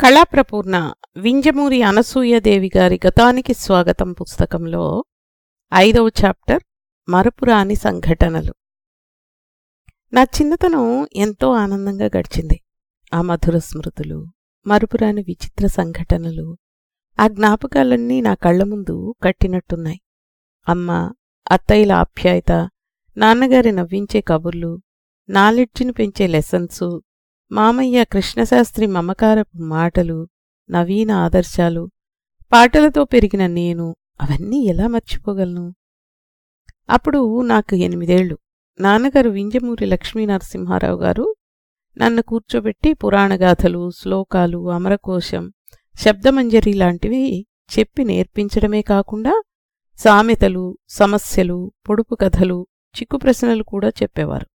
కళాప్రపూర్ణ వింజమూరి అనసూయదేవి గారి గతానికి స్వాగతం పుస్తకంలో ఐదవ చాప్టర్ మరపురాని సంఘటనలు. నా చిన్నతనం ఎంతో ఆనందంగా గడిచింది. ఆ మధుర స్మృతులు మరుపురాని విచిత్ర సంఘటనలు ఆ జ్ఞాపకాలన్నీ నా కళ్ళ ముందు కట్టినట్టున్నాయి. అమ్మ అత్తయ్యల ఆప్యాయత నాన్నగారి నవ్వించే కబుర్లు నాలెడ్జిని పెంచే లెసన్సు మామయ్య కృష్ణశాస్త్రి మమకారపు మాటలు నవీన ఆదర్శాలు పాటలతో పెరిగిన నేను అవన్నీ ఎలా మర్చిపోగలను? అప్పుడు నాకు ఎనిమిదేళ్ళు. నాన్నగారు వింజమూరి లక్ష్మీనరసింహారావు గారు నన్ను కూర్చోబెట్టి పురాణగాథలు శ్లోకాలు అమరకోశం శబ్దమంజరి లాంటివి చెప్పి నేర్పించడమే కాకుండా సామెతలు సమస్యలు పొడుపు కథలు చిక్కు ప్రశ్నలు కూడా చెప్పేవారు.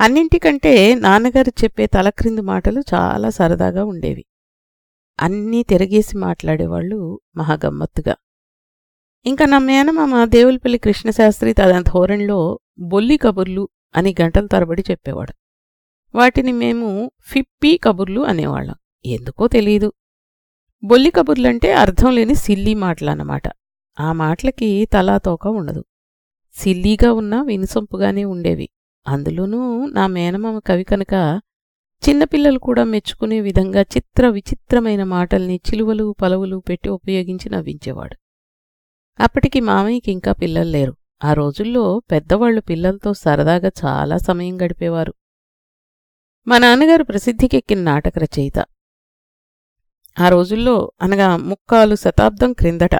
అన్నింటికంటే నాన్నగారు చెప్పే తలక్రింది మాటలు చాలా సరదాగా ఉండేవి. అన్నీ తిరగేసి మాట్లాడేవాళ్ళు మహాగమ్మత్తుగా. ఇంకా నా మేనమామ దేవులపల్లి కృష్ణశాస్త్రి తన ధోరణిలో బొల్లి కబుర్లు అని గంటల తరబడి చెప్పేవాడు. వాటిని మేము ఫిప్పి కబుర్లు అనేవాళ్ళం. ఎందుకో తెలీదు. బొల్లి కబుర్లంటే అర్థం లేని సిల్లీ మాటలన్నమాట. ఆ మాటలకి తలా తోక ఉండదు. సిల్లీగా ఉన్నా వినసొంపుగానే ఉండేవి. అందులోనూ నా మేనమామ కవి కనుక చిన్నపిల్లలు కూడా మెచ్చుకునే విధంగా చిత్ర విచిత్రమైన మాటల్ని చిలువలు పలవులు పెట్టి ఉపయోగించి నవ్వించేవాడు. అప్పటికి మామయ్యకి ఇంకా పిల్లలు లేరు. ఆ రోజుల్లో పెద్దవాళ్ళు పిల్లలతో సరదాగా చాలా సమయం గడిపేవారు. మా నాన్నగారు ప్రసిద్ధికెక్కిన నాటక రచయిత. ఆ రోజుల్లో అనగా ముక్కాలు శతాబ్దం క్రిందట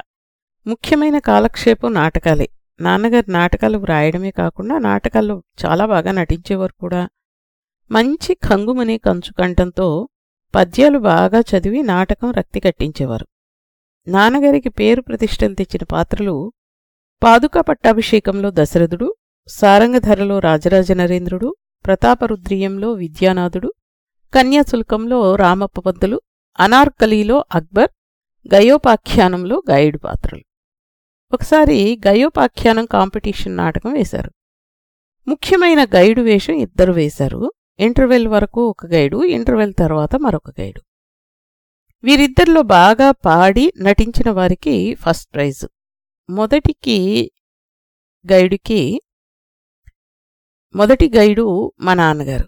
ముఖ్యమైన కాలక్షేపం నాటకాలే. నాన్నగారు నాటకాలు వ్రాయడమే కాకుండా నాటకాల్లో చాలా బాగా నటించేవారు కూడా. మంచి కంగుమనే కంచు కంఠంతో పద్యాలు బాగా చదివి నాటకం రక్తి కట్టించేవారు. నాన్నగారికి పేరు ప్రతిష్టలు తెచ్చిన పాత్రలు పాదుక పట్టాభిషేకంలో దశరథుడు సారంగధరలో రాజరాజ నరేంద్రుడు ప్రతాపరుద్రియంలో విద్యానాథుడు కన్యాశుల్కంలో రామప్ప పంతులు అనార్కలీలో అక్బర్ గయోపాఖ్యానంలో గాయుడు పాత్రలు. ఒకసారి గయోపాఖ్యానం కాంపిటీషన్ నాటకం వేశారు. ముఖ్యమైన గైడు వేషం ఇద్దరు వేశారు. ఇంటర్వెల్ వరకు ఒక గైడు ఇంటర్వెల్ తర్వాత మరొక గైడు. వీరిద్దరిలో బాగా పాడి నటించిన వారికి ఫస్ట్ ప్రైజ్. మొదటికి గైడుకి మొదటి గైడు మా నాన్నగారు.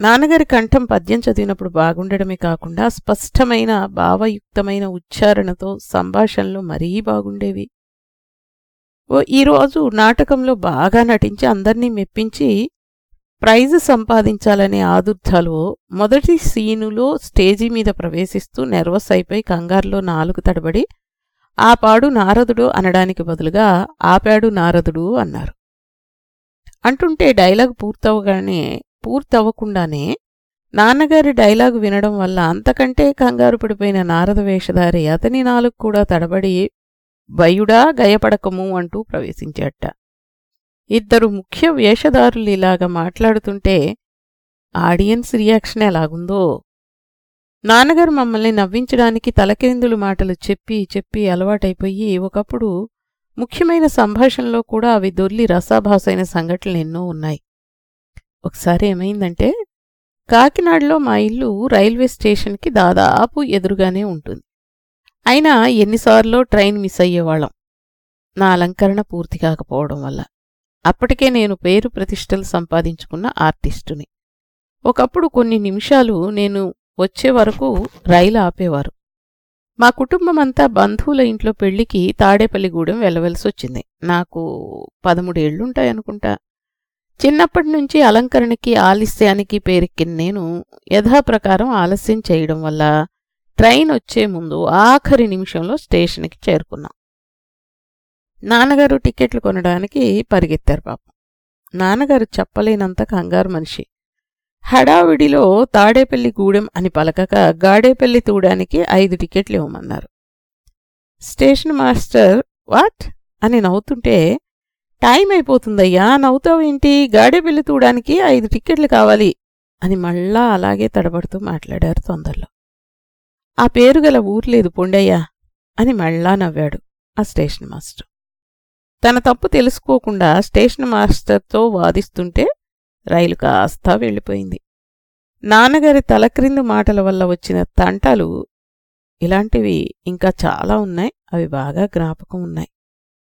నాన్నగారి కంఠం పద్యం చదివినప్పుడు బాగుండడమే కాకుండా స్పష్టమైన భావయుక్తమైన ఉచ్చారణతో సంభాషణలు మరీ బాగుండేవి. ఓ ఈరోజు నాటకంలో బాగా నటించి అందర్నీ మెప్పించి ప్రైజ్ సంపాదించాలనే ఆదుర్ధాలో మొదటి సీనులో స్టేజీ మీద ప్రవేశిస్తూ నెర్వస్ అయిపోయి కంగారులో నాలుగు తడబడి ఆపాడు నారదుడు అనడానికి బదులుగా ఆపాడు నారదుడు అన్నారు. అంటుంటే డైలాగ్ పూర్తవగానే పూర్తవ్వకుండానే నాన్నగారి డైలాగ్ వినడం వల్ల అంతకంటే కంగారు పడిపోయిన నారద వేషధారి అతని నాలుగు కూడా తడబడి భయుడా గయపడకము అంటూ ప్రవేశించాట ఇద్దరు ముఖ్య వేషధారులు ఇలాగ మాట్లాడుతుంటే ఆడియన్స్ రియాక్షన్ ఎలాగుందో. నాన్నగారు మమ్మల్ని నవ్వించడానికి తలకిందులు మాటలు చెప్పి చెప్పి అలవాటైపోయి ఒకప్పుడు ముఖ్యమైన సంభాషణలో కూడా అవి దొర్లి రసాభాసైన సంఘటనలు ఎన్నో ఉన్నాయి. ఒకసారి ఏమైందంటే కాకినాడలో మా ఇల్లు రైల్వే స్టేషన్కి దాదాపు ఎదురుగానే ఉంటుంది. అయినా ఎన్నిసార్లు ట్రైన్ మిస్ అయ్యేవాళ్ళం. నా అలంకరణ పూర్తి కాకపోవడం వల్ల. అప్పటికే నేను పేరు ప్రతిష్టలు సంపాదించుకున్న ఆర్టిస్టుని. ఒకప్పుడు కొన్ని నిమిషాలు నేను వచ్చే వరకు రైలు ఆపేవారు. మా కుటుంబమంతా బంధువుల ఇంట్లో పెళ్ళికి తాడేపల్లిగూడెం వెళ్ళవలసొచ్చింది. నాకు పదమూడేళ్ళుంటాయనుకుంటా చిన్నప్పటి నుంచి అలంకరణకి ఆలస్యానికి పేరెక్కిన నేను యథాప్రకారం ఆలస్యం చేయడం వల్ల ట్రైన్ వచ్చే ముందు ఆఖరి నిమిషంలో స్టేషన్కి చేరుకున్నాం. నాన్నగారు టికెట్లు కొనడానికి పరిగెత్తారు పాపం. నాన్నగారు చెప్పలేనంత కంగారు మనిషి. హడావిడిలో తాడేపల్లి గూడెం అని పలకక గాడేపల్లి తూడానికి ఐదు టికెట్లు ఇవ్వమన్నారు. Station master what? అని నవ్వుతుంటే టైం అయిపోతుందయ్యా నవ్వుతావేంటి? గాడేపల్లి తూడానికి ఐదు టికెట్లు కావాలి అని మళ్ళా అలాగే తడబడుతూ మాట్లాడారు తొందరలో. ఆ పేరు గల ఊర్లేదు పొండయ్యా అని మళ్ళా నవ్వాడు ఆ స్టేషన్ మాస్టర్. తన తప్పు తెలుసుకోకుండా స్టేషన్ మాస్టర్తో వాదిస్తుంటే రైలు కాస్తా వెళ్ళిపోయింది. నాన్నగారి తలక్రిందు మాటల వల్ల వచ్చిన తంటలు ఇలాంటివి ఇంకా చాలా ఉన్నాయి అవి బాగా జ్ఞాపకం ఉన్నాయి.